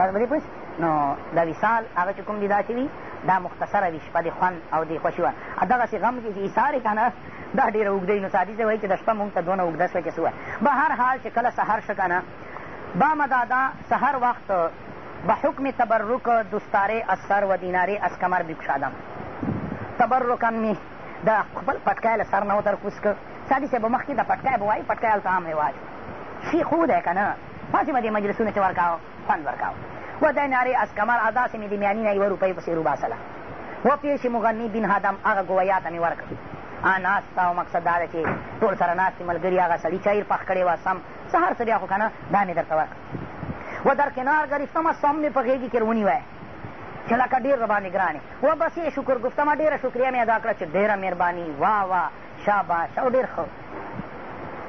تاسو به پوه نو د وصال هغه چې کوم دي دا چې وي دا مختصره وي شپه د خوند او د خوښي وه دغسې غم کې چې ایثار یې که نه دا ډېره اوږده وي نو سادي زه وایي چې د شپه مونږ ته دونه اوږده شوه چې څه به هر حال چې کله سهر شه که نه بامدا دا سهر وخت به حکم تبرک دستاره از سر و دیناره از کمر بکشادم تبرکن مې د خپل پټکی له سر نه وتر کوس که سادي صاحب مخکې د پټکی به وایي پټکی هلته هم رواج شي خو دی که نه پاسې به دې مجلسونه چې ورکاوه خوند ورکاوه و دیناری از کمر داسې مې د میانینه یوه روپۍ پسې روباسله و پیش مغني بن هدم هغه ګویا ته مې ورکړه ناسته او مقصد دا ده چې ټول سره ناستې ملګري هغه سړي چایر پخ کړې وه سم سهار څه بیا خو که نه دا مې در ته ورکړه و در کنار گرفتمه سم مې په غېږې کښې ونیوی چې لکه ډېر رباندې ګران یې و بس یې شکر ګفتمه ډېره شکریه مې ادا کړه چې ډېره مهرباني واه واه شاباش او ډېر ښه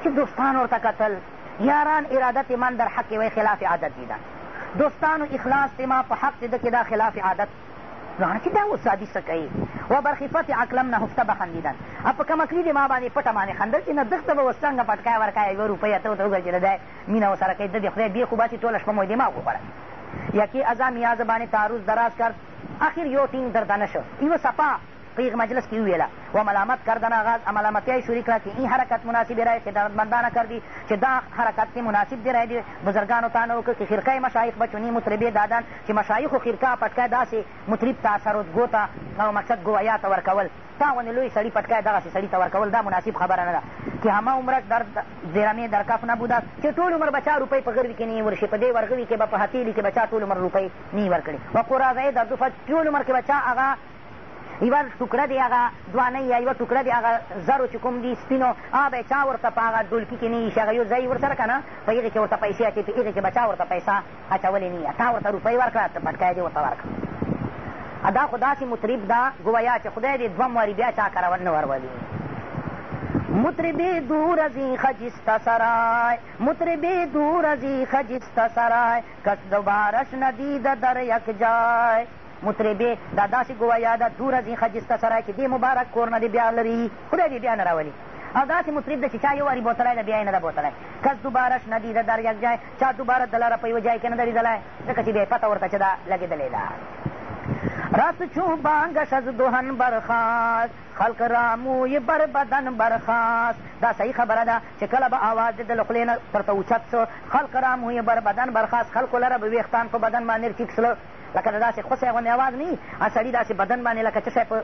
چې دوستان ورته کتل یاران ارادت من در حق وی خلاف عادت دیدن دوستانو اخلاص ما په حق د کې دا خلاف عادت ځانه چې دا اوس سادي څه کوي و برخفت عقلم نه هفته به خندیدل او په کمکلي دې ما باندې پټه باندې خندل چې نه دښته به اوس څنګه پټکای ورکای یوه روپۍ ته ورته وګرځېده دی مینه ورسره کوي د دې خدای بېخو باسي ټوله شپه مو دماغ وخوړه یکې ازا میازه باندې تعرض دراز کرد اخر یو ټینګ دردانه شو یوه صفا پیغ مجلس کی ویلا و ملامت کردن آغاز ملامتی شروع کرد که این حرکت مناسب رای خدمتمندانه کردی چې دا حرکت تی مناسب دی رای دی بزرگانو تا نه وکړه چې خرقه مشایخ به چونی مطربې دادن چې مشایخو خرقه پټکی داسې مطرب ته سرودګو ته او مقصد ګویا ته ورکول تا ونې لوی سړي پټکی دغسې سړي ته ورکول دا مناسب خبره نه ده چې همه عمرک در زیرمې در کف نه بوده چې ټول عمر به چا روپۍ په غروي کې نه ورشي په دې ورغوي کې به په هتیلي کې به چا ټول عمر روپۍ نه وي ورکړي و قراضعې در دوفه ټول عمر کې به چا هغه یوه ټوکره دی هغه دوانۍ یا یوه ټوکره دی هغه زرو چې کوم دي سپینو هغه به یې چا ورته په هغه ډولکي کښې نه وي چې هغه یو ځای ورسره که نه په هغې کښې ورته پیسې اچوي په هغې کښې به چا ورته پیسه اچولې نه وي تا ورته روپۍ ورکړه پټکی دې ورته ورکړه دا خو داسې مطرب ده ګویا چې خدای دې دوه وارې بیا چا کرول نه ورولي مطرب دور ازی خجست سرای مطرب دور ازی خجست سرای کس دوبارش ندید در یک جای مطربې دا داسې ګویا ده دوره ځي خجسته سره چې دې مبارک کور نه دې بیا لري خدای دې بیا نه راولي او داسې مطرب ده چې چا یو واري بوتلی ده بیا یې نه ده بوتلی کس دوبارهش نه دیده در یک جای چا دوباره د لاره په یوه جای کې نه ده لیدلی ځکه چې بیا پته ورته چې ده لګېدلې ده رس چو بانگش از دوهن برخاست خلق را موی بر بدن برخاست دا صحیح خبره ده چې کله به آواز د له خولې نه ورته اوچت شو خلق را موی بر بدن برخاست خلکو لره به ویښتان په بدن باندې چیک شله لکه د داسې خوسی غوندې اواز نه وي سړي داسې بدن باندې لکه څه شی په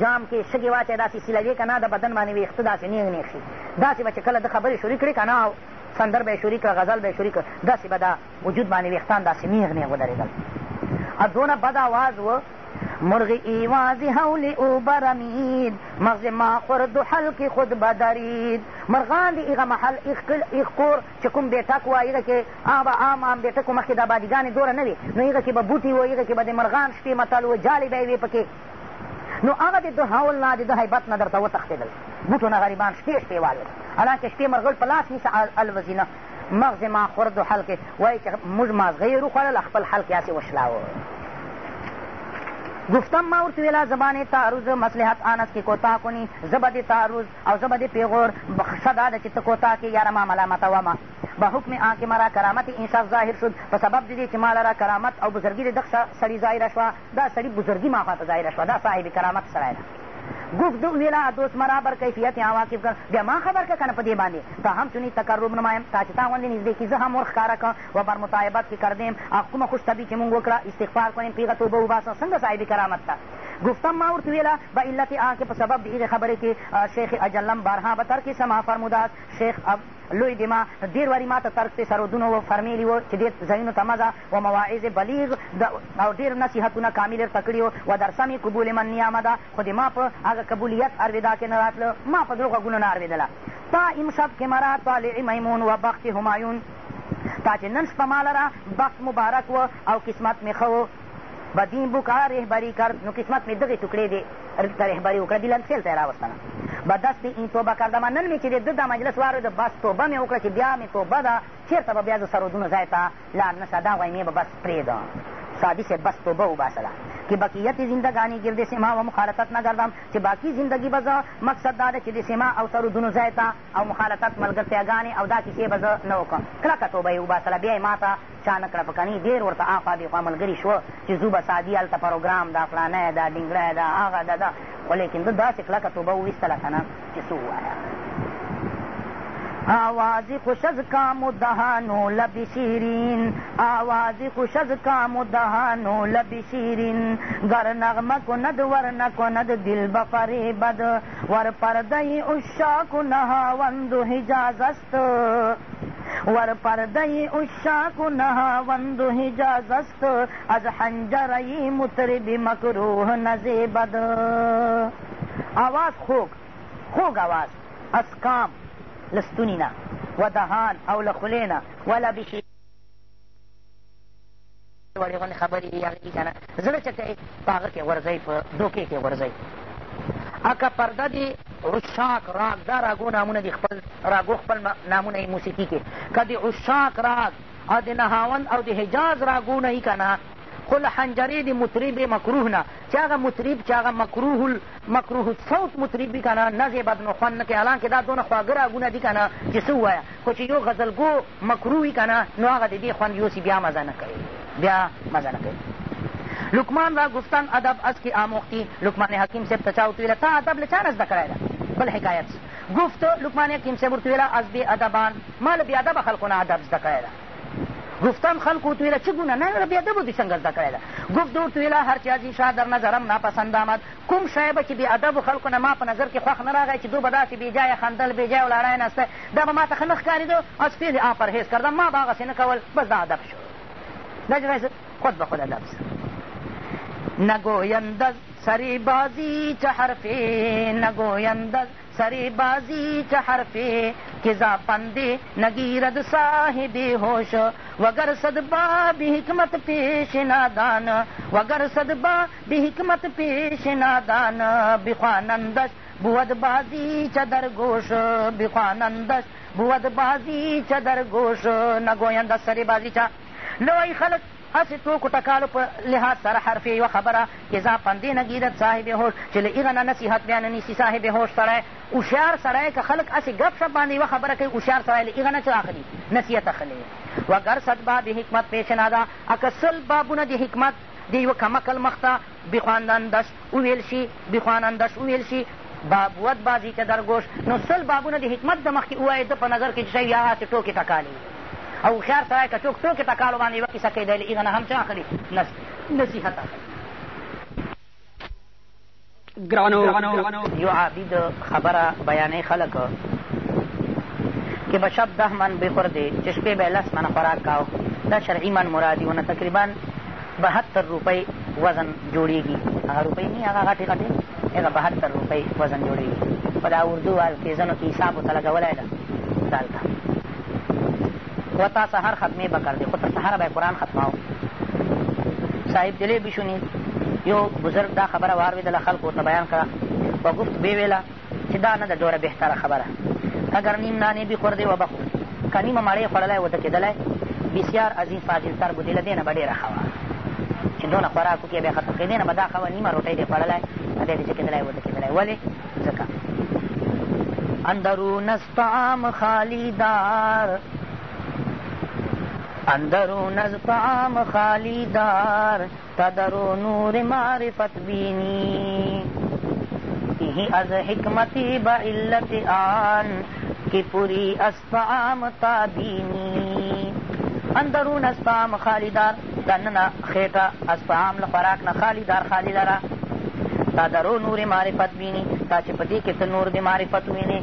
جام کې شګې واچوي داسې سیلوي که نه د بدن باندې ویښته داسې نیغ نیغ شي داسې به چې کله د خبرې شروع کړي که نه سندر به یې شروع کړه غزل به یې شروع کړه داسې به د وجود باندې ویښتان داسې نیغ نیغ ودرېدل دونه بد اواز و مرغ ایواز حول او برمید مغز ما خورد و حلق خود بدرید مرغان دی ایغا محل ایغ کور چې کوم بیټک وه ایغه کې هغه به عام عام بیټکو مخکې دا بادیګانې دوره نه وي نو ایغه کې به بوټي وه ایغه کې به د مرغان شپې متل وه جالې به یې وې پکې نو هغه د ده حول نه د ده حیبت نه درته وتښتېدل بوټو نه غریبان شپې شپې والوت حالانکه شپې مرغل په لاس نیسه الوځي نه مغز ما خورد و حلقې وایي چې موږ مازغې یې وخوړل خپل حلق یې هسې وشلاوه گفتم ما ورته ویله زبانې تعرض مصلحت آنس کې کوتا کني زبه د تعرض او زبه د پیغور ښه دا ده چې ته کوتا کې یاره ما ملامتومه به حکم آن کې مرا کرامت انصاف ظاهر شد په سبب د دې چې ما لره کرامت او بزرګي د دغ سړي ظاهره شوه دا سړي بزرګي ما خواته ظاهره شوه دا صاحب کرامت سړی ده گفت دو ویلا دوست مرا بر کیفیت یا واقف کړ بیا ما خبر که کنه په دې باندې ته هم چونی تقرب نمایم تا چې تا غوندې نږدې کي زه هم ور ښکاره کړم و بر مطالبت کې کردیم هغه کومه خوش طبي چې مونږ وکړه استغفار کنیم په هغه توبه وباسه څنګه صاحب کرامت ته گفتم ما ورته ویله به علت آن که په سبب د هغې خبرې کې شیخ اجلم بارها به ترک سما فرموده است شیخ لوی دما ډېر واري ما ته ترک د سرودونو و فرمیلي و چې ډېر ځایونو ته مزه و مواعظ بلیغ او ډېر نصیحتونه کامل ورته کړي و در سمې قبول من نیامه ده خو د ما په هغه قبولیت اروددا کې نه راتله ما په دروغ غوږونو نه اورېدله تا امشب کې مرا طالع میمون و بخت همایون تا چې نن شپه ما لره بخت مبارک و او قسمت مې ښه و بدین بو کا رهبری کرد نو قسمت مې دغې ټوکړې دې دلته رهبري وکړه بلل سیل ته یې راوستله به دست دې این توبه کردم نن مې چې د ده دا مجلس واورېده بس توبه مې وکړه چې بیا مې توبه ده چېرته به بیا زه سرودونو ځای ته لار نه سه دا ویمې به بس پرېږده سادي صاحب بس توبه وباسله که بقیت زندگانی گرد سما و مخالطت نه ګردم چې باقي زندگی به زه مقصد دا ده چې د سما او سرودونو ځای ته او مخالطت ملګرتیاګانې او دا کیسې به زه نه وکړم کلکه توبه یې وباسله بیا یې ما ته چا نه کړه په کني ډېر ورته آخوا دېخوا ملګري شوه چې زو به سادي هلته پروګرام دا فلانی دا ډینګړی دا هغه دا دا خو لیکن ده داسې کلکه توبه وویستله که نه چې څه ووایه آوازی خوش از کام دهانو لبی شیرین آوازی خوش از کام دهانو لبی شیرین گر نغمه کند ور نکند دل بفری بد ور پرده اشاک نهاوند حجاز است ور پرده اشاک نهاوند حجاز است از حنجره مطرب مکروه نزیبد آواز خوک خوک آواز اسکام له ستوني نه و دهان او له خولې نه وله بېخي وړې غونې خبرې یې هغه کي که نه زړه چې کوې په هغه کښې ورځئ په دوکې کښې ورځئ اکه پرده دې عشاق راګ دا راګو نامونه دي خپل راګو خپل نامونه یې موسیقي کښې که د عشاق راګ او د نهاوند او د حجاز راګونه یي که نه خو له حنجرې د مطرب مکروه نه چې هغه مطرب چې هغه مکروه مکروه صوت مطرب وي که نه نظې به نو خوند نه کوي حالانکې دا دونه خواږه رګونه دي که نه چې څه ووایه خو چې یو غزلګو مکروه وي که نه نو هغه د دې خوند یوسي بیا مزه نه کوي بیا مزه نه کوي لکمان را گفتن ادب از کی آموختی لکمان حکیم صاحب ته چا وتویله تا ادب له چا نه زده کړی ده بل حکایت گفت لکمان حکیم صاحب ورته ویله از بې ادبان ما له بې ادبه خلکو نه ادب زده کړی ده گفتم خلق تو ایلا چه گونه نه بیاده بودی څنګه زده کړی ده گفت دور تو ایلا هر چه از این شاه در نظرم ناپسند آمد کوم شی به چې بې ادبو خلکو نه ما په نظر کې خوښ نه راغی چې دو به داسې بې جایه خندل بې جایه ولاړی نسته دا به ما ته ښه نه ښکارېده از فعل آن پرهیز کردم ما به هغسې نه کول بس دا ادب شو دا جرای خود به خود ادب شو نگویند از سری بازی چه حرفی نگویند از سر بازی که حرفی که زاپنده نگیرد صاحب هوش وگر صدبا به حکمت پیش نادان وگر صدبا به حکمت پیش نادان بخوانندش بود بازی چه در گوش بخوانندش بود بازی چه در گوش نگویند سر بازی چه لوی خلق هسې توکو ټکالو په لحاظ سره حرف یوه خبره اضافن دې نه ګیرد صاحب هوش چې له هغه نه نصیحت بیا نه نیسي صاحب هوش سړی هوښیار سړی که خلک هسې ګپ شپ باندې یوه خبره کوي هوښیار سړی له هغه نه څه اخلي نصیحت اخلي وګر صد باب حکمت پیشنه ده اکه سل بابونه د حکمت د یوه کمکل مخته بخواندندش وویل شي بخوانندش وویل شي بابوت بازی که درگوش نو سل بابونه د حکمت د مخکې ووایې ده په نظر کې چې شی یا هسې ټوکې ټکالي او هوښیار سړی که څوک څوکې په کالو باندې یوه کیسه کیدلی هغه نه هم څه اخلي نصیحت ګرانو یو عابد خبره بیانې خلک که به شب ده من بخوردې چې شپې به لس منه خوراک کاو دا شرعي من مرادي ونه تقریبا بهتر روپۍ وزن جوړېږي هغه روپۍ نه هغه غټې غټې هغه بهتر روپۍ وزن جوړېږي په دا اردو وال کې ځنو کې حساب ورته لګولی ده دلته و تا سهر ختمې به کردې خو تر سهره به یې قرآن ختماو صاحب دلې بشوني یو بزرگ دا خبره واورېدله خلکو ورته بیان کړه و گفت ویې ویله چې دا نه ده دوره بهتره خبره اگر نیم نانې بی خوردې و بخور که نیمه مړۍ خوړلی وده کېدلی بسیار عظیم فاضلتر بودې له دې نه به ډېره ښه وه چې دونه خوراک وکړي بیا ختم کړې دې نه به دا ښه وه نیمه روټۍ دې خوړلی دی دې چې کېدلی وده کېدلی ولې ځکه اندرون الطعام خالی دار اندرون از فعام خالی دار تدرو نور معرفت بینی یہی از حکمتی با علت آن کی پوری از فعام تابینی اندرون از فعام خالی دار دننا خیٹا از فعام لخوراک نه خالی دار خالی لرا تدرو نور معرفت بینی تا چې په دې کې ته نور د معرفت وینې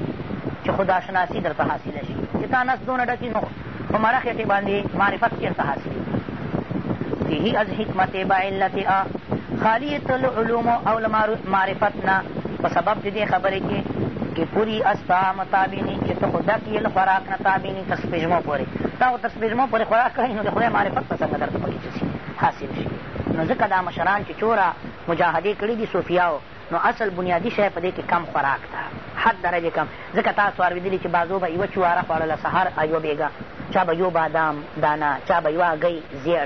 چې خدا شناسی درته حاصله شي چې تا نس دونه ډکي نو په مرخیې باندې معرفت چېرته حاصل فیهی از حکمت بعلتها خالی تل علوم او معرفت نه په سبب د دې خبرې کې چې پوری استا مطابینی چې ته خو ډک یې له خوراک نه تابینی تر سپېږمو پورې تا خو تر سپېږمو پورې خوراک کوې نو د خدای معرفت په څنګه درته پکې څه حاصل شي نو ځکه دا مشران چې چوره مجاهدې کړي دي صوفیاو نو اصل بنیادي شی په دې کې کم خوراک ده حد درجکم ځکه تاسو اورېدلي چې بازو به یوه چواره خوړله سهار یوه بېګه چا به یو بادام دانه چا به یوه هګۍ زیړ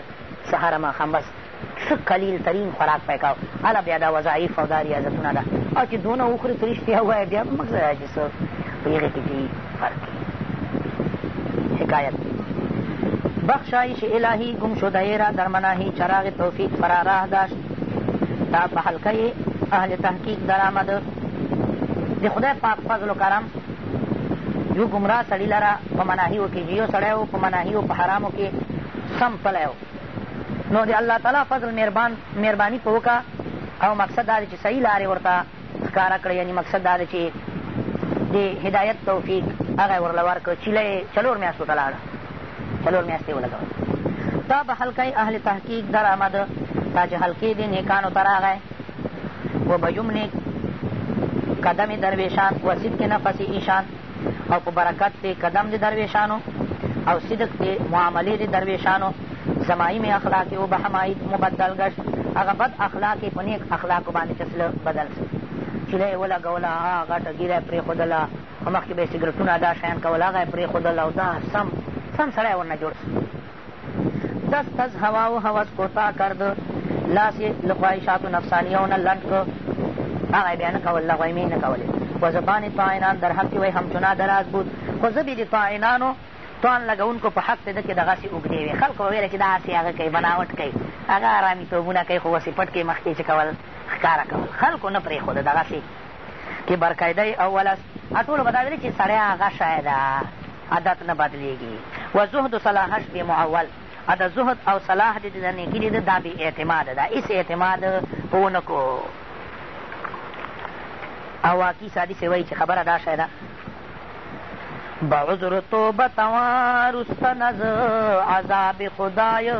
سهاره ماښام بس څه قلیل ترین خوراک پی کوو هله بیا دا وظایف او دا ریاضتونه ده او چې دونه وخورې ته رښتیا ووایه بیا به مګ ځای چې څه په هغې کښې چې فرق حکایت بخشایش الهی گم شده را در مناهی چراغ توفیق فراراه داشت تا به حلقه اهل تحقیق درآمد د خدای پاک فضل و کرم یو ګمراه سړي لره په مناهیو کې یو سړی و په مناهیو په حرامو کې سم تللی و نو د الله تعالی فضل مهربان مهرباني په وکړه او مقصد دا دی چې صحیح لارې ورته ښکاره کړه یعنې مقصد دا دی چې د هدایت توفیق هغه یې ورله ورکړه چیله یې څلور میاشتو ته لاړه څلور میاشتې ولګوله دا به حلقه اهل تحقیق در آمد تا چې حلقې د نیکانو ته راغی و به یمنک قدم درویشان و صدق نفس ایشان او په برکت دې قدم د درویشانو او صدق دې معاملې د درویشانو زمایم اخلاق او بحمایت مبدل گشت هغه بد اخلاق یې په نیک اخلاقو باندې چسله بدل سو چوله یې ولګوله هغه ټګیره یې پرېښودله او مخکې به یې سګرټونه دا شیان کول هغه یې پرېښودله او دا سم سم سړی ورنه جوړ سو دست از هوا و هوس کوتا کرد لاس یې له خواهشاتو نفسانیو نه لنډ کړ هغه یې بیا نه کول لغوه مې نه کولې و زبانې طاعنان در حق کې وایي همچنا دراز بود خو زبې د طاعنانو توان لګونکو په حق د ده کې دغسې اوږدې وې خلکو به ویله چې دا هسې هغه کوي بناوټ کوي هغه ارامي توبونه کوي خو وسې پټ کوي مخکې چې کول ښکاره کول خلکو نه پرېښوده دغسې کې برکیدی اولس ټولو به دا ویلې چې سړی هغه شی ده عادت نه بدلېږي و زهد و صلاحش بې معول ا د زهد او صلاح د د نیکي د دا بې اعتماده ده هېڅ اعتماد په ونه کړو اواقي سادسې وایي چې خبره دا شی ده بعذر توبه توان رستن از عذاب خدای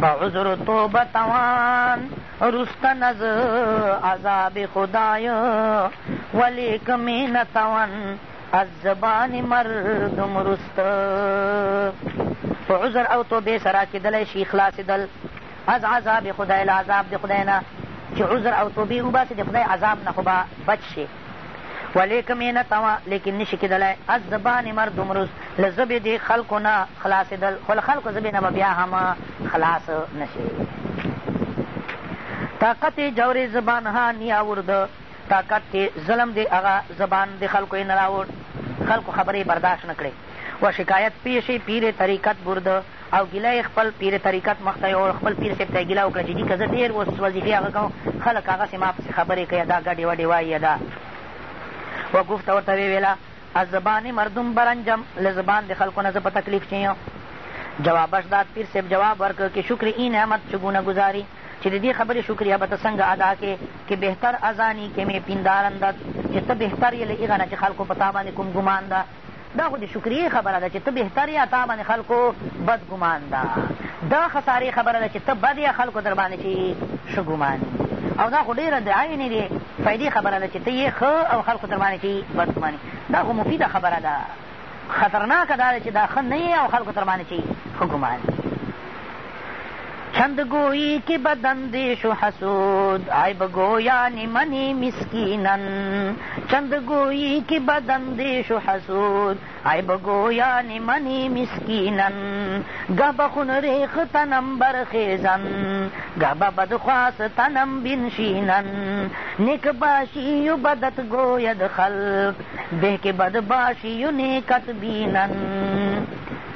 بعذر توبه توان رستن از عذاب خدای ولیک می نتوان از زبان مردم رست په عذر او توبې سره کېدلی شي خلاصېدل از عذاب خدای له عذاب د خدای نه چې عذر او توبې وباسي د خدای عذاب نه خو به بچ شي ولیکم یې نه تمه لیکن نشي کېدلی از زبانې مرد عمروز له ژبې دې خلکو نه خلاصېدل خو له خلکو ژبې نه به بیا هم خلاص نه شي طاقت جورې زبان ها نی آورده طاقت ظلم دی هغه زبان د خلکو یې نه راوړ خلکو خبرې برداشت نه کړې و شکایت پیش پیر طریقت برده او ګیله خپل پیر طریقت مخته یوړ خپل پیر صاحب ته یې ګیله وکړه چې دي که زه ډېر اوس وظیفې هغه کوم خلک هغسې ما پسې خبرې کوي دا ګډې وډې وایي دا و ګفته ورته ویې ویله از زبانې مردم برنجم له زبان د خلکو نه زه په تکلیف چې یم جوابش داد پیر صاحب جواب ورکړ کې شکر این نعمت چګونه ګزاري چې د دې خبرې شکریه به ته څنګه ادا کې کې بهتر ازانی کې مې پیندارندت چې ته بهتر یې له هغه نه چې خلکو په تا باندې کوم ګمان ده دا خو د شکریې خبره ده چې ته بهتر یا تا باندې خلکو بد ګمان ده دا خسارې خبره ده چې ته بد یا خلکو در باندې چې ښه ګمان او دا خو ډېره د عینې د فایدې خبره ده چې ته یې ښه او خلکو در باندې چې بد ګمانې دا خو مفیده خبره ده خطرناکه دا ده چې دا ښه نه او خلکو در باندې چې ښه ګمان چند گویی که بدندیش و حسود عیب گویانی منی مسکینن چند گویی که بدندیش و حسود عیب گویانی منی مسکینن گه خون ریخ تنم برخیزن گه به بدخواست تنم بنشینن نیک باشی و بدت گوید خلق به که بد باشی و نیکت بینن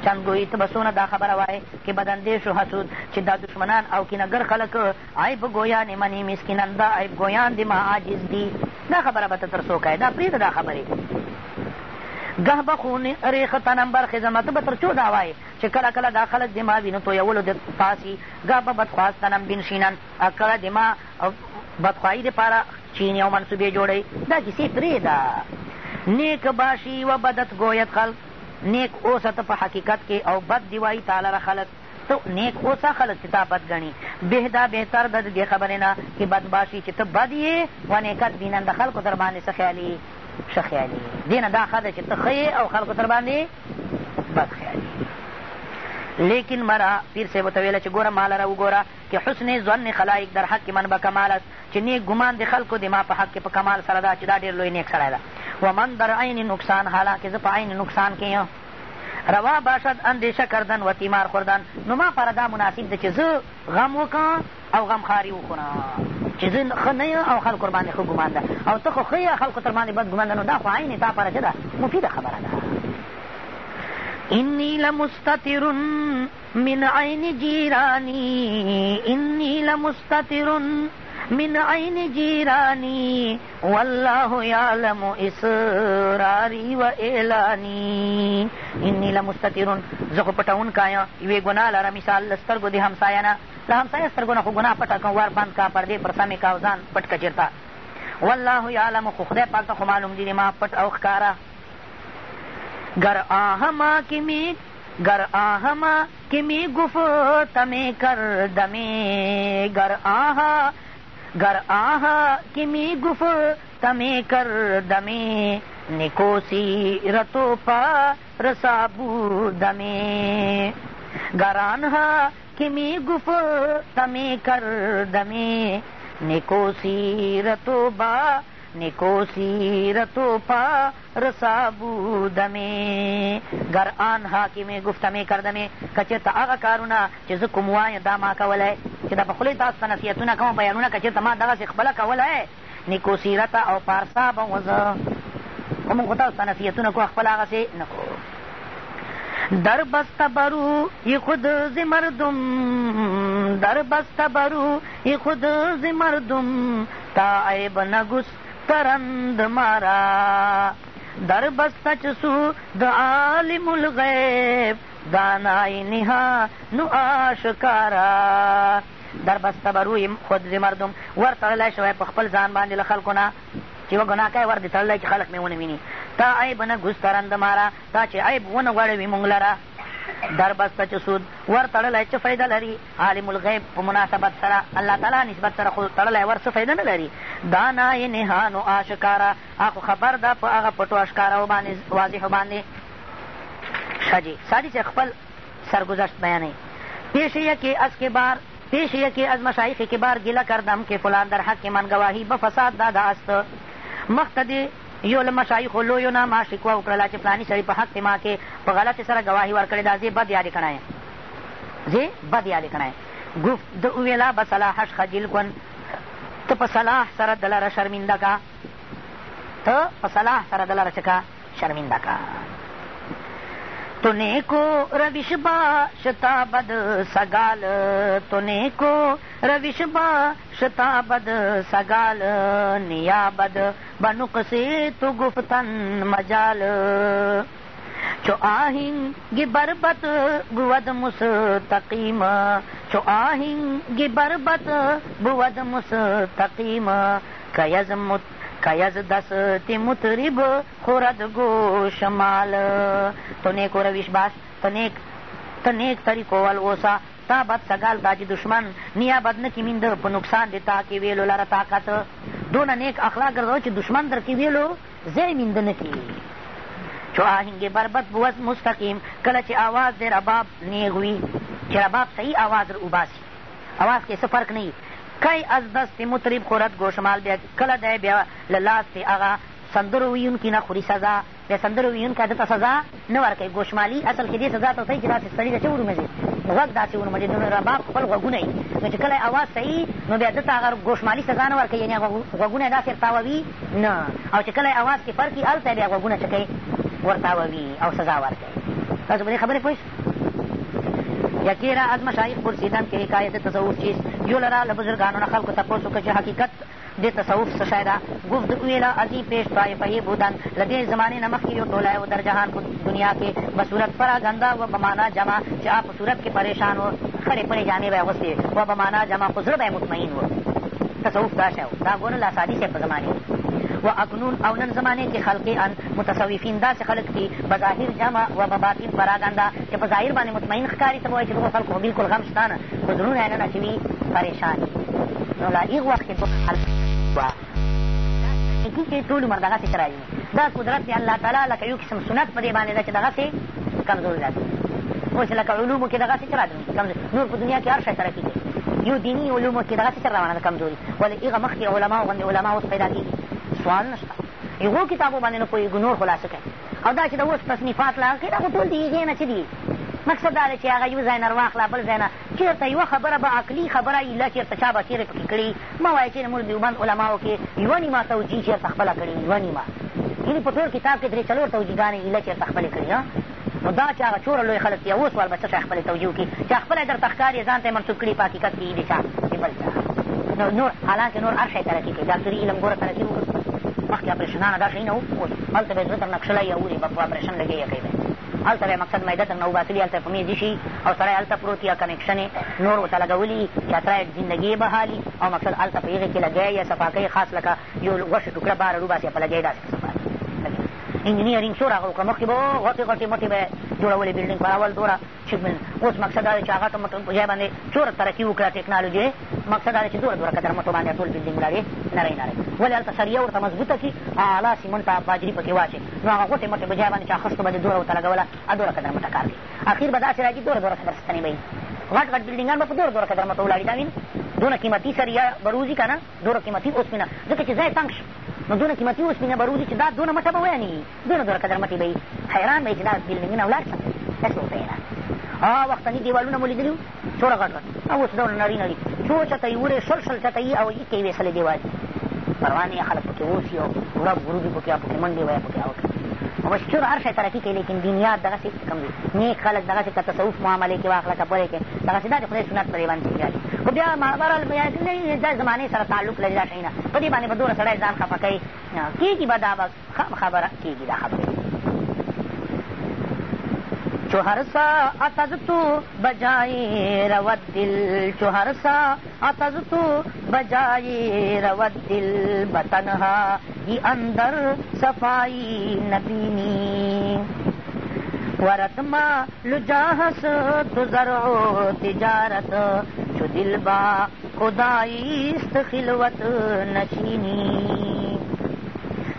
چنګوي ته به څونه دا خبره وایې کې بدندې شو حسود چې دا دشمنان او کینهګر خلک عیب ګویانې مني مسکینان دا عیب ګویان دي ما عاجز دي دا خبره به ته تر څو کوې دا پرېږده دا خبرې گه به خون ریخ تنم برخیزم ته به تر چو دا وایې چې کله کله دا خلک د ما وینو تویولو د پاسي گه به بدخواستنم بینشینن کله د ما بدخواهی دپاره چینې او منصوبې جوړوي دا کیسې پرېږده نیک باشی و بدت گوید خلق نیک اوسه ته په حقیقت کې او بد دي وایي تا لره خلک تو نیک اوسه خلک چې تا بد ګڼي بهدا بهتر ده د دې خبرې نه چې بد باشي چې ته بد یې و نیکت بینن د خلکو در باندې څه خیالي ښه خیالي دې نه دا ښه ده چې ته ښه او خلکو در باندې بد خیالي لیکن مرا پیر صاحب ورته ویله چې ګوره ما لره وګوره چې حسن ظن خلایق در حق کې من به کمال است چې نیک ګمان د خلکو د ما په حق کې په کمال سره ده چې دا ډېر لوی نیک سړی ده ومن در عین نقصان حالانکه زه په عین نقصان کې یم روا باشد اندیشه کردن و تیمار خوردن نو ما پاره دا مناسب ده چې زه غم وکړم او غمخواري وخورم چې زه ښه نه یم او خلکو ورباندې ښه ګمان ده او ته خو ښه یې خلکو تر باندې بد ګمان ده نو دا خو عین تا پاره څه ده مفیده خبره ده انی لمستتر من عین جیرانی انی لمستتر من عین جیرانی والله یعلم اسراری و اعلانی انی لمستطیرون زه خو پټون کایم یوې ګناه لرم مثال له سترګو د همسایه نه له همسایه سترګو نه خو ګناه پټه کړم وار بند کا پردې پر سمې کا او ځان پټ که چېرته والله یعلم خو خدای پاک ته خو معلوم دي ما پټ او ښکاره گر آهما کې مې گر آهما کې مې ګفت مې کردمې گر آها گر آہا کمی گف تمے کر دمے نکو سی پا رسابو درنہ کمی گف تمے کر دمے نکو سی با نکو سیرتو پا رسا بودمی گر آن حاکم گفتمی کردمی که چېرته هغه کارونه چې زه کوم وایم دا ما کولی چې دا په خولې تاسو ته نصیحتونه کوم بیانونه که چېرته ما دغسې خپله کولی نکو سیرته او پارسا به وم زه خو مونږ خو تاسو ته نصیحتونه کوه خپله هغسې نه کوو در بست برو ی خود ز مردم در بست برو ی خود ز مردم تا عیب نگست کرند مارا در بستچ سو د عالم الغیب دانای نها نو آشکارا در بسته به روی خود د مردم ور تړلی شوی په خپل ځان باندې له خلکو نه چې وه ګناه کوې ور دې تړلی چې خلک مې ونه ویني تا عیب نه ګوسترند مارا تا چې عیب ونه غوړوي مونږ لره در بسته چې سود ور تړلی چې فایده لري عالم الغیب په مناسبت سره الله تعالی نسبت سره خو تړلی ور څه فایده نه لري دا نای نهانو آشکاره هغه خبر ده په هغه پټو اشکاره باندې واضحو باندې شاجي ساجي چې خپل سرگزشت بیانوي پیش یکی از کبار پیش یکی از مشایخ کبار گله کردم که فلان در حق من گواهی به فساد داده است مخت یو له مشایخو لویو نه ما شکوه وکړله چې فلاني سړي په حق کې ما کې په غلطې سره ګواهي ورکړې ده زه بد یادې کړی زه بد یادې کړی گفت ده وویله بصلاحش خجل کن ته په صلاح سره د لره شرمنده کا ته په صلاح سره د لره څه کا شرمنده کا تنے کو روش شتا شتابد سگال تنے کو روش شتا شتابد سگال نیا بد بنک سے تو گفتن مجال چو آہن گی بربت بد مس تقیم چو آہن گی بربت بد مس تقیم کایز دستی مطرب خورد گوش مال تو نیک و رویش باش تو نیک ته نیک طریقو والوسه تا بد سګال دا چې دشمن نیا بد نه کي میندر په نقصان دی تا کې ویلو لره طاقت دونه نیک اخلاق ګرځوه چې دشمن در کې ویلو ځای میند نه کي چو آهنګ بربت بوت مستقیم کله چې آواز دی رباب نیغ وي چې رباب صحیح آواز در اوباسي آواز کې څه فرق نه کی از دست مطرب خورد گوشمال بیا کله دی بیا له لاسې هغه سندرو ویونکي نه خوري سزا بیا سندرو ویونکی ده ته سزا نه ورکوي ګوشمالي اصل کې دې سزا ته صحیح چې داسې سړي ته چې ورومځي غوږ داسې ورومځي نو رباب خپل غوږونه یي نو چې کله اواز صحیح نو بیا ده ته هغه ګوشمالي سزا نه ورکوي یعنې غوږونه یې داسې ارتاووي نه او چې کله اواز کې فرق وي هلته بیا غوږونه څه کوي ورتاووي او سزا ورکوي تاسو په دې خبرې پوه یکیرا از مشایخ پرسیدم که حکایت تصوف چیست یو لره له بزرګانو نه خلکو تپوس وکړه چې حقیقت د تصوف څه شی ده گفت ویله ازی پیش طایفهی بودن له دې زمانې نه مخکې یو ټولی و در جهان په دنیا کې به صورت پراګنده و به معنا جمع چې هغه په صورت کې پریشان و خړې پړې جامې به یې اغوستې و به معنا جمع په زړه به یې مطمئن و تصوف دا شی و دا ګوره له اسادي صاحب په زمانې و اکنون او نن زمانې کې خلقی ان متصوفین داسې خلک دي بظاهر جمع و بباطن پراګنده چې په ظاهر باندې مطمئن ښکاري ته به وایي چې دغو خلکو خو بلکل غم شته نه خو زړونه یې نن اچوي پریشان نو لا هغه وخت کې به کې ټول عمر دغسې څه راځي دا قدرت د الله تعالی لکه یو قسم سنت په دې باندې ده چې دغسې کمزور راځي اوس لکه علومو کې دغسې څه راځي نور په دنیا کې هر شی سره کېږي یو دیني علومو کې دغسې څه روانه ده کمزوري ولې هغه مخکې علماو غوندې علما اوس پیدا کېږي سوال نشته هغو کتابو باندې نه پوهېږو نور خلاصه کوي او دا چې د اوس تصنیفات لا هغه کې دا خو ټول د هغې نه څه دي مقصد دا دی چې هغه یو ځای نه راواخله بل ځای نه چېرته یوه خبره به عقلي خبره یي لس چېرته چا به چېرې پکې کړي مه وایه چېرې مونږ دیوبند علماو کې یوه نیمه توجیه چېرته خپله کړي یوه نیمه یعنې په ټول کتاب کې درې څلور توجیهګانې ایله چېرته خپلې کړي نو دا چې هغه څوره لوی خلک دي اوس ور به څه شی خپلې توجیه وکړي چې خپله درته ښکاري ځان ته یې منسوب کړي په حقیقت کې د چا د بل چا نو نور حالانکې نور هر شی ترقي کوي ډاکتري علم ګوره ترقي وکړ مخکې اپرېشنانه دا شیونه وو اوس هلته به یې زړه درنه کښلی یا اوري به په اپرېشن لګېږي کوي هلته به مقصد معده درنه وباسلي هلته په میز شي او سړی هلته پروت یا کنکشن نور ورته لګولي وي چې اطرایټ زندګي به حالي او مقصد هلته په هغې کښې لګیا یا صفا کوي خاص لکه یو غوښه ټوکره بهر روباسي په لګیا داسې انجینرینګ شو راغلو که مخکې به غټې غټې مټې به یې جوړولې بلډینګ په اول دوره چې اوس مقصد دا دی چې هغه په ځای باندې څومره ترقي وکړه ټیکنالوژي مقصد دا دی چې دوره دوره قدر مټو باندې ټول بلډینګ ولاړې نری نری ولې هلته سریه ورته مضبوطه کړي اعلی سیمنټه باجري پکې واچي نو هغه غټې مټې په ځای باندې چې اخښتو به دې دوره ورته لګوله دوره قدر مټه کار دی اخیر به داسې را ځي دوره دوره قدر ستنې به غټ غټ بلډینګان به په دوره دوره قدر مټه ولاړي دا وینې دونه قیمتي سریه به روزي که نه دوره قیمتي اوس مې نه ځکه چې ځای تنګ شو نو دونه قیمتي و سپینه به روزي چې دا دونه مټه به ویني دونه دونه قدر مټې به حیران به یې چې دا بیلنګونه ولاړ شه داسې ورته حیران ها وختني دیوالونه مو لیدلي وو څومره غټ غټ او اوس دونه نري نري څو چته یې وړې شل شل چته یي او ایکې یې ویسلې دیوال پروانې خلک پکې اوسي او ورب ورودي پکې او پکې منډې وایه پکې او مشهور هر شی ترقي کوي لیکن دینیات دغسې کم دي نیک خلک دغسې که تصوف معاملې کې واخله که پورې کې دغسې دا د خدای سنت په دې باندې کېږي خو بیا بهرحال دا زمانې سره تعلق لري دا شی نه په دې باندې به دومره سړی ځان خفه کوي کېږي به دا به خبره کېږي دا خبرې چوہر سا اتز تو بجائی روت دل چوہر سا اتز تو بجائی روت دل بتنہا یہ اندر صفائی نبینی ما لجاہس تو ترو تجارت چو دل با خلوت نشینی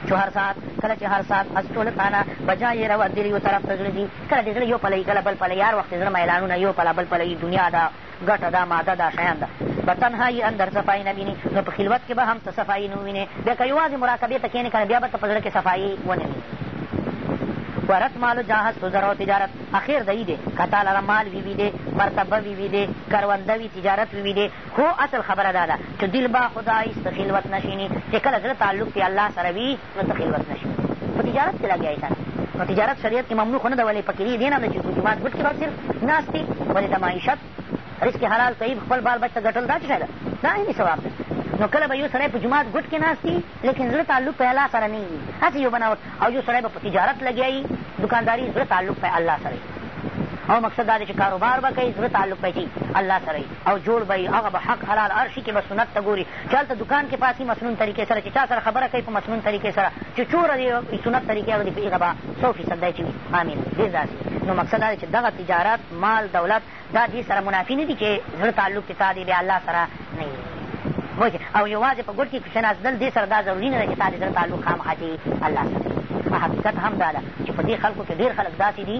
چې هر ساعت کله چې هر ساعت از ټوله تانه بجای رود دل یو طرف ته زړه ځي کله د زړه یو پلوي کله بل پلوي هر وخت زړه میلانونه یو پله بل پلوي دنیا ده ګټه ده ماده ده شیان ده به تنهایي اندر صفایي نه ویني نو په خلوت کې به هم ته صفایي نه ووینې بیا که یوازې مراقبې ته کښېنې که نه بیا به ته په زړه کې صفایي ونه وینې ورث مالو جاهز تو زر تجارت اخیر دی دی که تا لره مال وي وي دی مرتبه وي وي دی کرونده وي تجارت وي وي دی خو اصل خبره دا ده چې دل با خدای ته خلوت نشیني چې کله زړه تعلق دی الله سره وي نو ته خلوت نشیني په تجارت کښې لګیا یې نو تجارت شریعت کې ممنوع خو نه ده ولې پکې دې نه ده چې تو جومات ګوټ کښې به صرف ناست دي ولې د معیشت رزق حلال طیب خپل بال بچ ته ګټل دا څه شی ده دا عیني ثواب دی نو کله به یو سړی په جومات ګوټ کې ناست وي لیکن زړه تعلق په الله سره نه وي هسې یو بناوټ او یو سړی به په تجارت لګیا وي دوکانداري زړه تعلق په الله سره او مقصد دا دی چې کاروبار به کوي زړه تعلق به چې الله سره او جوړ به وي هغه به حق حلال هر شي کې به سنت ته ګوري چې هلته دوکان کې پاسي مسنون طریقې سره چې چا سره خبره کوي په مسنون طریقې سره چې څوره دی سنت طریقې هغه دی په هغه به سو فیصد دی چې وي امین ډېر داسې نو مقصد دا دی چې دغه تجارت مال دولت دا دې سره منافي نه دي چې زړه تعلق چې تا دی بیا الله سره نه وي پوه او یوازې په ګوټ کښې کښېناستل دې سره دا ضروري نه ده چې تا د زړه تعلق خامخا چې الله سره په حقیقت هم دا ده چې په دې خلکو کښې ډېر خلک داسې دي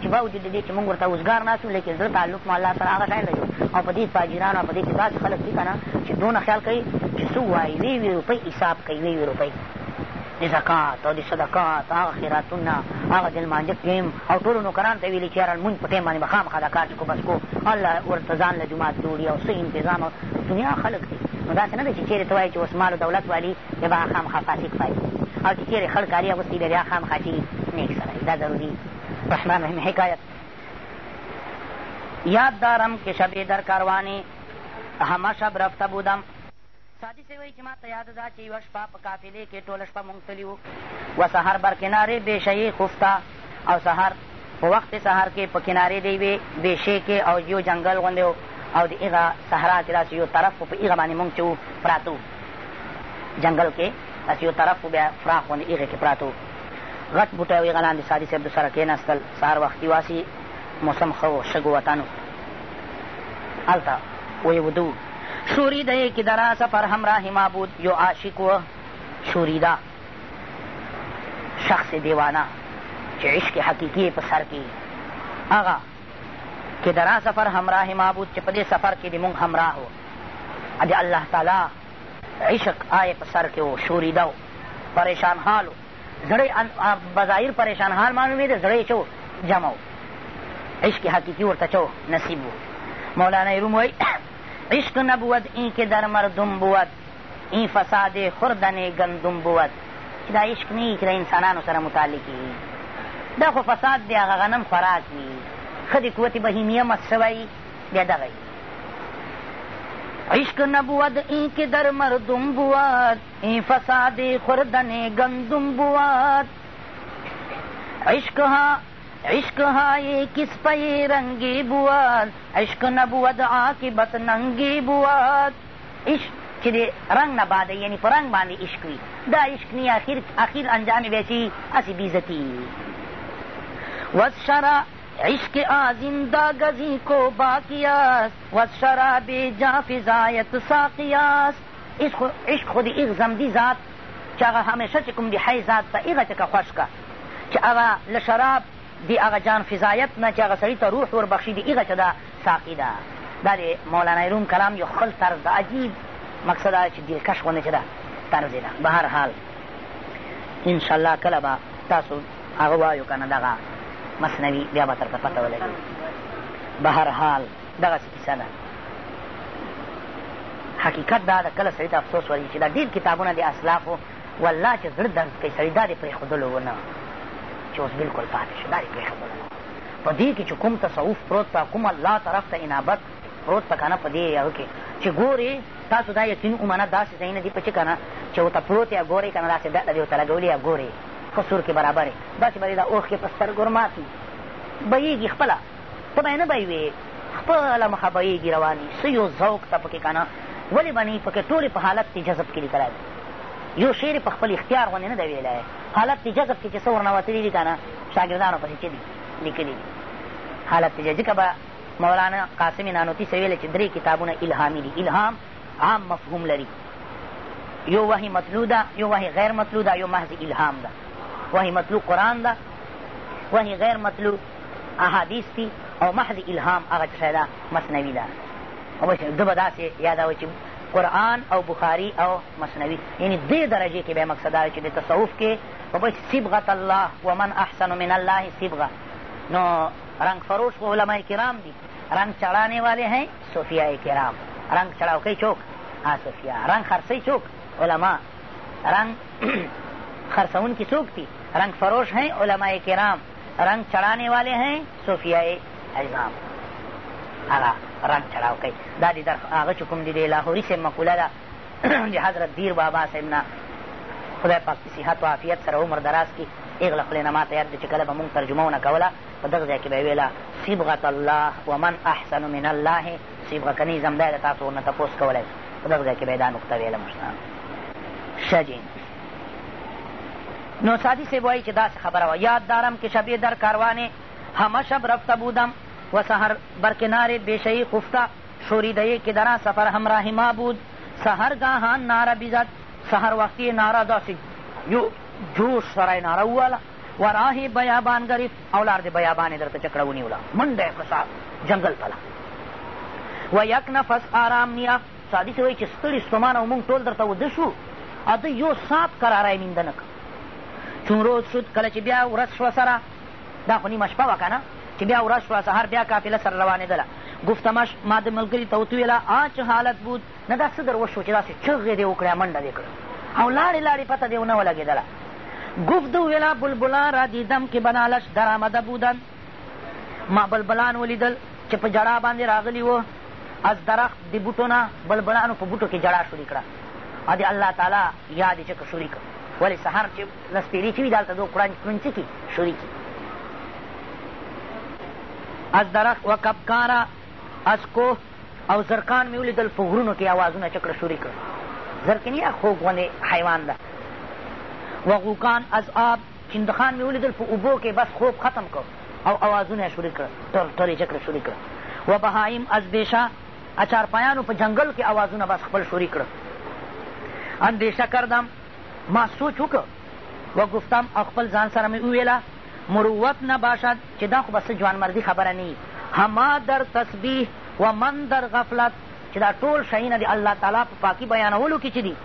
چې باوجود د دې چې مونږ ورته اوزګار ناست یو لیکن زړه تعلق مو الله سره هغه شی نه او په دې تاجرانو او په دې کښې داسې خلک دي که نه چې دونه خیال کوي چې څه ووایي ویې ویې روپۍ حساب کوي ویې ویې روپۍ د زکات او د صدقات هغه خیراتونه هغه د لمانځه ټیم او ټولو نوکرانو ته یې ویلي چې یاره لمونځ په ټیم باندې به خامخا دا کار چې کو بس کو الله ورته ځان له جومات جوړي او څه انتظام او دنیا خلک دي نو داسې نه ده چې چېرې ته وایې چې اوس مال و دولت والي بیا به هغه خامخا فاسق پایي او چې چېرې خړ کالي اغوستي بیا بیا خامخا چې نیک سړی دا ضروري رحمان رحیم حکایت یاد دارم که شب در کاروانی همه شب رفته بودم سادي سي وایي چې ما ته یاده ده چې یوه شپه په قافلې کې ټوله شپه موږ تلي وو و سهر بر کنارې بېشیې خفته او سهر په وخت سهار کې په کنارې د یوې بېشې کې او یو جنګل غوندې او د هغه صحرا چې داسې یو طرف په هغه باندې موږ چې وو پراته جنګل کې داسې یو طرف بیا فراق غوندې هغې کې پراته غټ بوټی او هغه لاندې سادي صاحب سره کېناستل سهار وختي واسي موسم ښه و شګو وطن هلته ویې ودو شوریده که در سفر همراه ما بود یو عاشق و شوریده شخص دیوانه چې عشق حقیقي په سر کې هغه که در سفر همراه ما بود چې په دې سفر کې د مونږ همراه و د الله تعالی عشق آی په سر کې و شوریده و پریشان حال و زړی بظاهر پریشان حال معلومېده زړی چو جمع و عشق حقیقي ورته چو نصیب و مولانا روم وایي عشق نبود این که در مردم بود این فساد خوردن گندم بود چې دا عشق نه وي چې د انسانانو سره متعلق وي دا خو فساد دی هغه غنم خوراک وي ښه د قوت بهیمیه مست شوی بیا دغه عشق نبود این که در مردم بود این فساد خوردن گندم بود عشق ها عشق های کس پی رنگی بود عشق نبود عاقبت ننگی بود عشق چې د رنګ نه باده یعنی په رنګ باندې عشق وي دا عشق نی اخر, اخر انجام یې بیچي هسې بیزتي وز شرع عشق آزندہ گزی کو باقیاس وز شراب جا فضایت ساقیاس عشق خو د اغ زمدي ذات چې هغه همیشه چې کوم د حی ذات ته هغه چې که خوښ که چې هغه له شراب دی هغه جان فضایت نه چې هغه سړي ته روح وربخښي د هغه چې ده ساقي ده دا د مولانا روم کلام یو خل طرز ده عجیب مقصد دا چې دیرکش غوندې چې ده طرز یې ده به هر حال انشاءالله کله به تاسو هغه وایو که نه دغه مصنوي بیا به ترته پته ولګي به هر حال دغسې کیسه ده حقیقت دا ده کله سړي ته افسوس ورځي چې دا ډېر کتابونه د اصلافو والله چې زړه درد کوي سړي دا د پرېښودلو نه چې اوس بالکل پاتې شي دا یې پرې خبره ده په دې کښې چې کوم تصوف پروت په کوم الله طرف ته انابت پروت په که نه په دې هغه کښې چې ګورې تاسو دا یقین ومنه داسې ځایونه دي په چې که نه چې ورته پروت یا ګورئ که نه داسې ډډه دې ورته لګولې یا ګورې ښه سور کښې برابرې داسې به دې دا اوښ کښې په سترګو رماتي بهېږي خپله ته به یې نه به یې وې خپله مخه بهېږي روانې څه یو ذوق ته پکې که نه ولې به نه وي پکې ټولې په حالت دې جذب کړي کرای یو شعر په خپل اختیار غوندې نه دی ویلی حالت د جذب کې چې څه ورنوتلي دي که نه شاګردانو پسې چې دي لیکلي دي حالت د ځکه به مولانا قاسم نانوتي څه ویلی چې درې کتابونه الهامي دي الهام عام مفهوم لري یو وحی مطلوع ده یو وحی غیر مطلوع ده یو محض الهام ده وحی مطلوع قرآن ده وحی غیر مطلوع احادیث دي او محض الهام هغه څه ده مثنوي ده او ده به داسې یادوه چې قرآن او بخاری او مصنوي یعنی دې درجې کې به مقصد دا چې د تصوف کې په بس صبغت الله ومن احسن من الله صبغه نو رنگ فروش خو علماء کرام دي رنگ چڑھانے والے ہیں صوفیاء کرام رنگ چڑھاؤ کئی چوک ہاں صوفیاء رنگ خرسئی چوک علماء رنگ خرسون کی چوک تھی رنگ فروش ہیں علماء کرام رنگ چڑھانے والے ہیں صوفیاء اجرام رنګ چړاو کوي دا د در هغه چې کوم دی د لاهوري صاحب مقوله ده د حضرت دیر بابا صاحب نه خدای پاک صحت و عافیت سره عمر دراز کړي اغله خولې نه ماته یاد دی چې کله به مونږ ترجمهونه کوله په دغه ځای کښې به یې ویله صبغت الله ومن احسن من الله صبغه کنیزم دی د تاسو ورنه تپوس کولی په دغه ځای کښې به یې دا نقطه ویله مشتان شجین نو سادی صاحب وایي چې داسې خبره وه یاد دارم که شبیه در کاروانې همه شب رفته بودم و سحر بر کنار بیشهای خفته شوریدهی که در آن سفر همراه ما بود سحرگاهان ناره بیزد سحر وقتی ناره داسی جوش سره ناره وواله و راه بیابان گرفت او لار د بیابانې درته چکړه ونیوله منډه یې کړه جنګل تله و یک نفس آرام نیافت سادي ته وایي چې ستړي ستومانه او مونږ ټول درته وده شو اده یو سات قراره یې مینده نه کړه څومروز شود کله چې بیا ورځ شوه سره دا خو نیمه شپه وه که نه چې بیا ورځ شوه سهار بیا قافله سره روانېدله ګفتمش ما د ملګري ته ورته وویله آچ حالت بود نه دا څه در وشو چې داسې چغې دې وکړې منډه دې کړه او لاړې لاړې پته دې ونه ولګېدله گفت ویلا بلبلان را دیدم که بنالش در آمده بودن ما بلبلان ولیدل چې په جړا باندې راغلي وو از درخت د بوټو نه بلبلانو په بوټو کې جړا شروع کړه او د الله تعالی یاد یې چکه شروع کړه ولې سهار چې لسپېرې چې وي دلته دو قرآن کړنڅې کې شروع کړي از درخت و کپکاره از کوه او زرکان مې ولیدل په غرونو کې اوازونه چکړه شوري کړ زرکني یا خوږ غوندې حیوان ده و غوکان از آب چندخان مې ولیدل په اوبو کې بس خوب ختم کړ او اوازونه یې شوري کړه تر ترې چکړه شوري کړه و بهایم از بیشه اچارپایانو په جنګل کې اوازونه بس خپل شوري کړه اندیشه کردم ما سوچ وکړ و گفتم او خپل ځان سره مې وویله مروت نباشد چې دا خو بس جوانمردي خبره نه هما در تسبیح و من در غفلت چې دا ټول شیونه د الله تعالی په پاکي بیانولو کې چې دي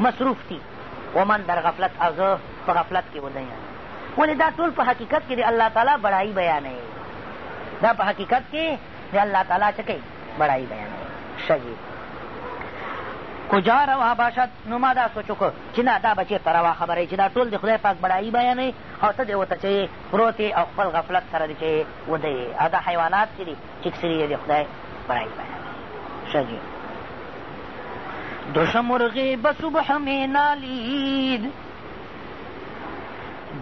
مصروف دي و من در غفلت او زه په غفلت کې ودی ولې دا ټول په حقیقت کې د الله تعالی بڑایي بیانوي دا په حقیقت کې د الله تعالی څه کوي بڑایي بیانوي صحیح کجا روا باشد نو ما دا سوچ وکړو چې نه دا به چېرته روا خبرې چې دا ټول د خدای پاک بډایي بیانوي او ته دې ورته چې پروت او خپل غفلت سره دې چې وده یې او دا حیوانات چې دي چې کسرې یې د خدای بډایي بیانوي ښه جي دوش مرغی به صبح می نالید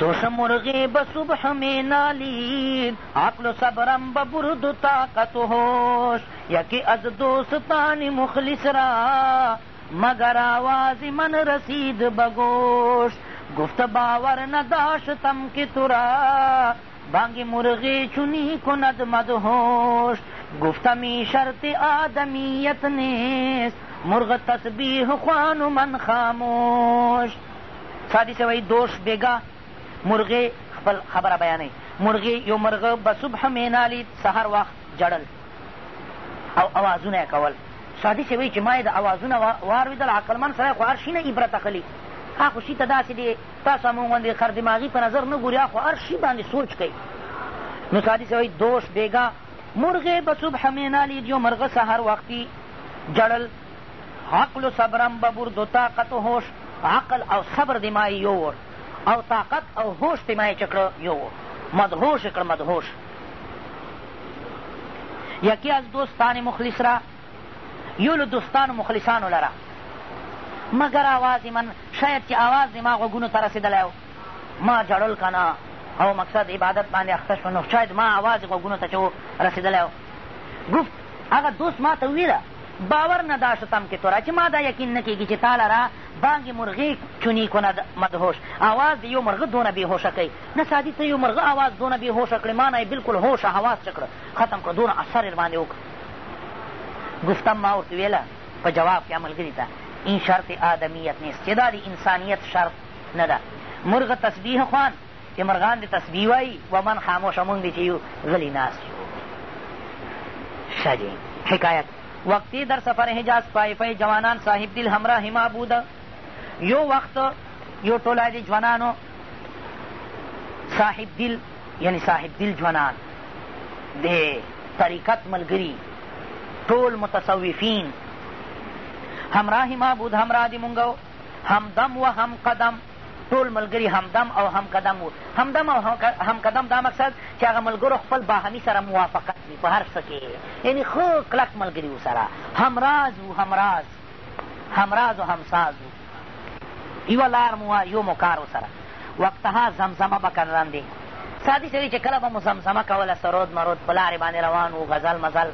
دوش مرغی به صبح می نالید عقل و صبرم به برد و طاقت و هوش یکی از دوستان مخلص را مگر آواز من رسید بگوش گفت باور نداشتم که تو را بانگ مرغی چونی کند مدهوش گفتمی شرط آدمیت نیست مرغ تسبیح خوان و من خاموش سادی سوی دوش بگا مرغی خپل خبره بیانوي مرغې یو مرغه به صبح مینالید سهار وخت جړل او اوازونه یې کول سادي چې وایي چې ما یې د اوازونه واورېدل عقلمن سړی خو هر شي نه عبرت اخلي ها خو شي ته داسې دی تاسو همون غوندې خردماغي په نظر نه ګوري خو هر شي باندې سوچ کوي نو سادي چې وایي دوش بیګا مرغې به صبح مینا لیدیو مرغه سهر وختي جړل عقل و صبرم ببرد و طاقت و هوش عقل او صبر دی ما یو ور او طاقت او هوش دی ما یې چې کړه یو ور مدهوش کړه مدهوش یکی از دوستان مخلص را یو له دوستانو مخلصانو لره مګر آواز من شاید چې آواز زما غوږونو ته رسېدلی و ما جړل که نه او مقصد عبادت باندې اخته شوه نو شاید ما آواز غوږونو ته چې رسېدلی و گفت هغه دوست ما ته وویله باور نه دا شتم کې توره چې ما دا یقین نه کېږي چې تا لره بانګې مرغې چونی کند مدهوش آواز د یو مرغه دونه بېهوشه کوي نه سادي ته یو مرغه آواز دونه بېهوشه کړې ما نه یې بلکل هوشه حواس چه کړه ختم کړه دونه اثر یې باندې وکړه گفتم ما ورته ویله په جواب کې ملګري ته این شرط آدمیت نیست چې دا د انسانیت شرط نه ده مرغ تسبیح خوان چې مرغان د تسبیح وایي و من خاموشه مونږ دی چې یو غلی ناست شو حکایت وقتی در سفر حجاز طایفه جوانان صاحب دل همراه ما بوده یو وخت یو ټوله د ځوانانو صاحب دل یعنی صاحب دل ځوانان د طریقت ملګري ټول متصوفین همراه معبود همراه د مونږ همدم و هم قدم ټول ملګري همدم او همقدم و همدم او همقدم دا مقصد چې هغه ملګرو خپل باهمي سره موافقت وي په هر څه کې یعنې ښه کلک ملګري و سره همراز و همراز همراز و همساز و یوه لار مو یو مو کار سره وقتها زمزمه به کړلاندې سادي سړي چې کله به مو زمزمه کوله سرود مرود په لارې باندې روان و غزل مزل